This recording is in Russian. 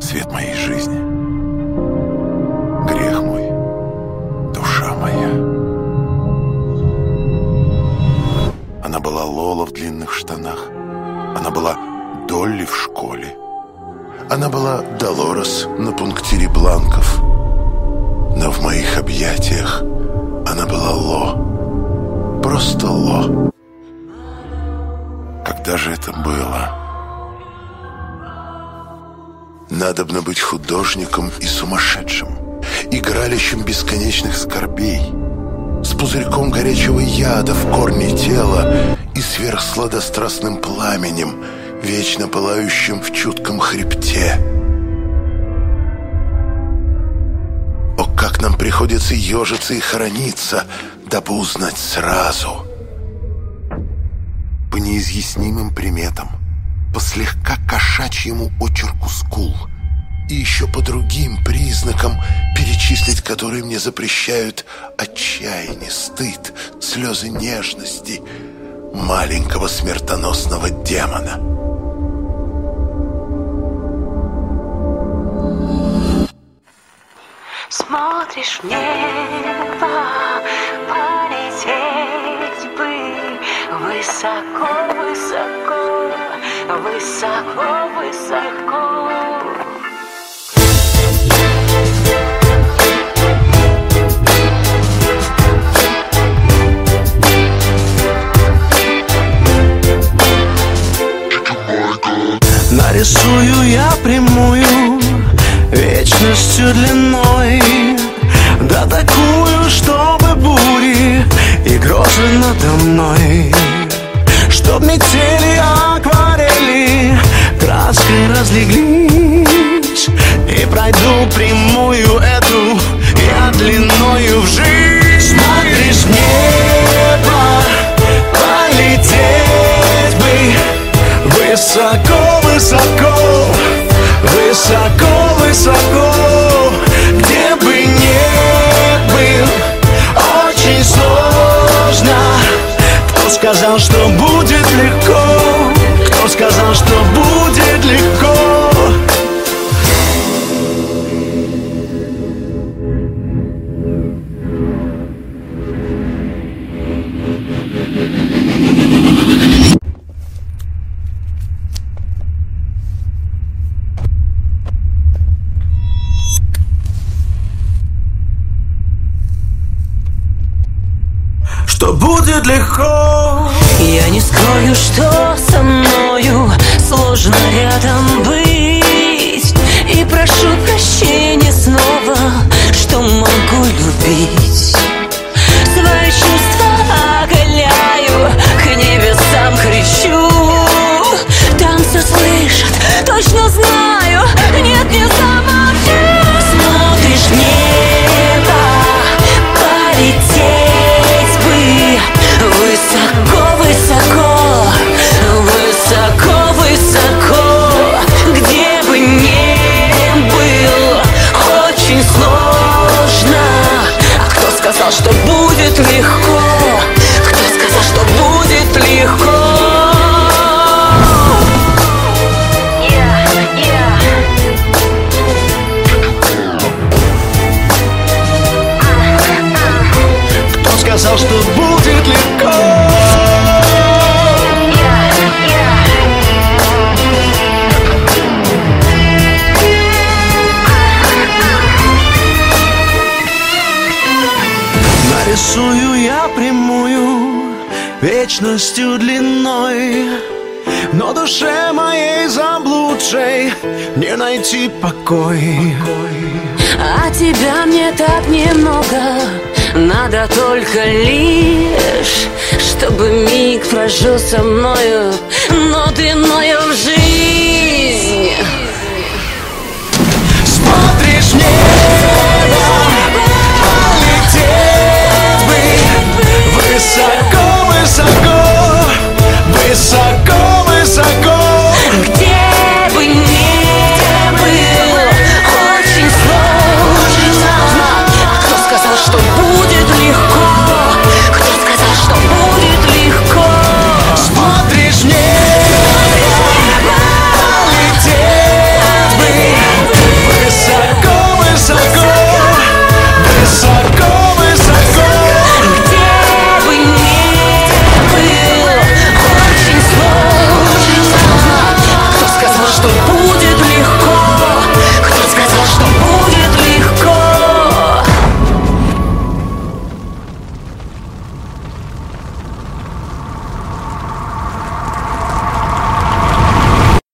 свет моей жизни. Грех мой, душа моя. Она была Лола в длинных штанах. Она была Долли в школе. Она была Долорес на пунктире Бланков. Но в моих объятиях она была Ло. Просто Ло. Когда же это было? Надобно быть художником и сумасшедшим, игралищем бесконечных скорбей, с пузырьком горячего яда в корне тела и сверхсладострастным пламенем, вечно пылающим в чутком хребте. О, как нам приходится ежиться и хорониться, дабы узнать сразу. По неизъяснимым приметам, по слегка кошачьему очерку скул и еще по другим признакам, перечислить которые мне запрещают отчаяние, стыд, слезы нежности маленького смертоносного демона. Смотришь в небо, полететь бы высоко, высоко, высоко, высоко. Нарисую я прямую вечностью длиной. Да такую, чтобы бури и грозы надо мной. Чтоб метели акварели краской разлеглись. И пройду прямую Высоко, высоко, высоко, Где бы не был, очень сложно Кто сказал, что будет легко? Кто сказал, что будет легко? Будет легко. Я не скрою, что со мною сложно рядом быть. И прошу прощения снова, что могу любить что будет легко? Нарисую я прямую вечностью длиной. Но душе моей заблудшей не найти покой. А тебя мне так немного Надо только лишь Чтобы миг прожил со мною Но в жизнь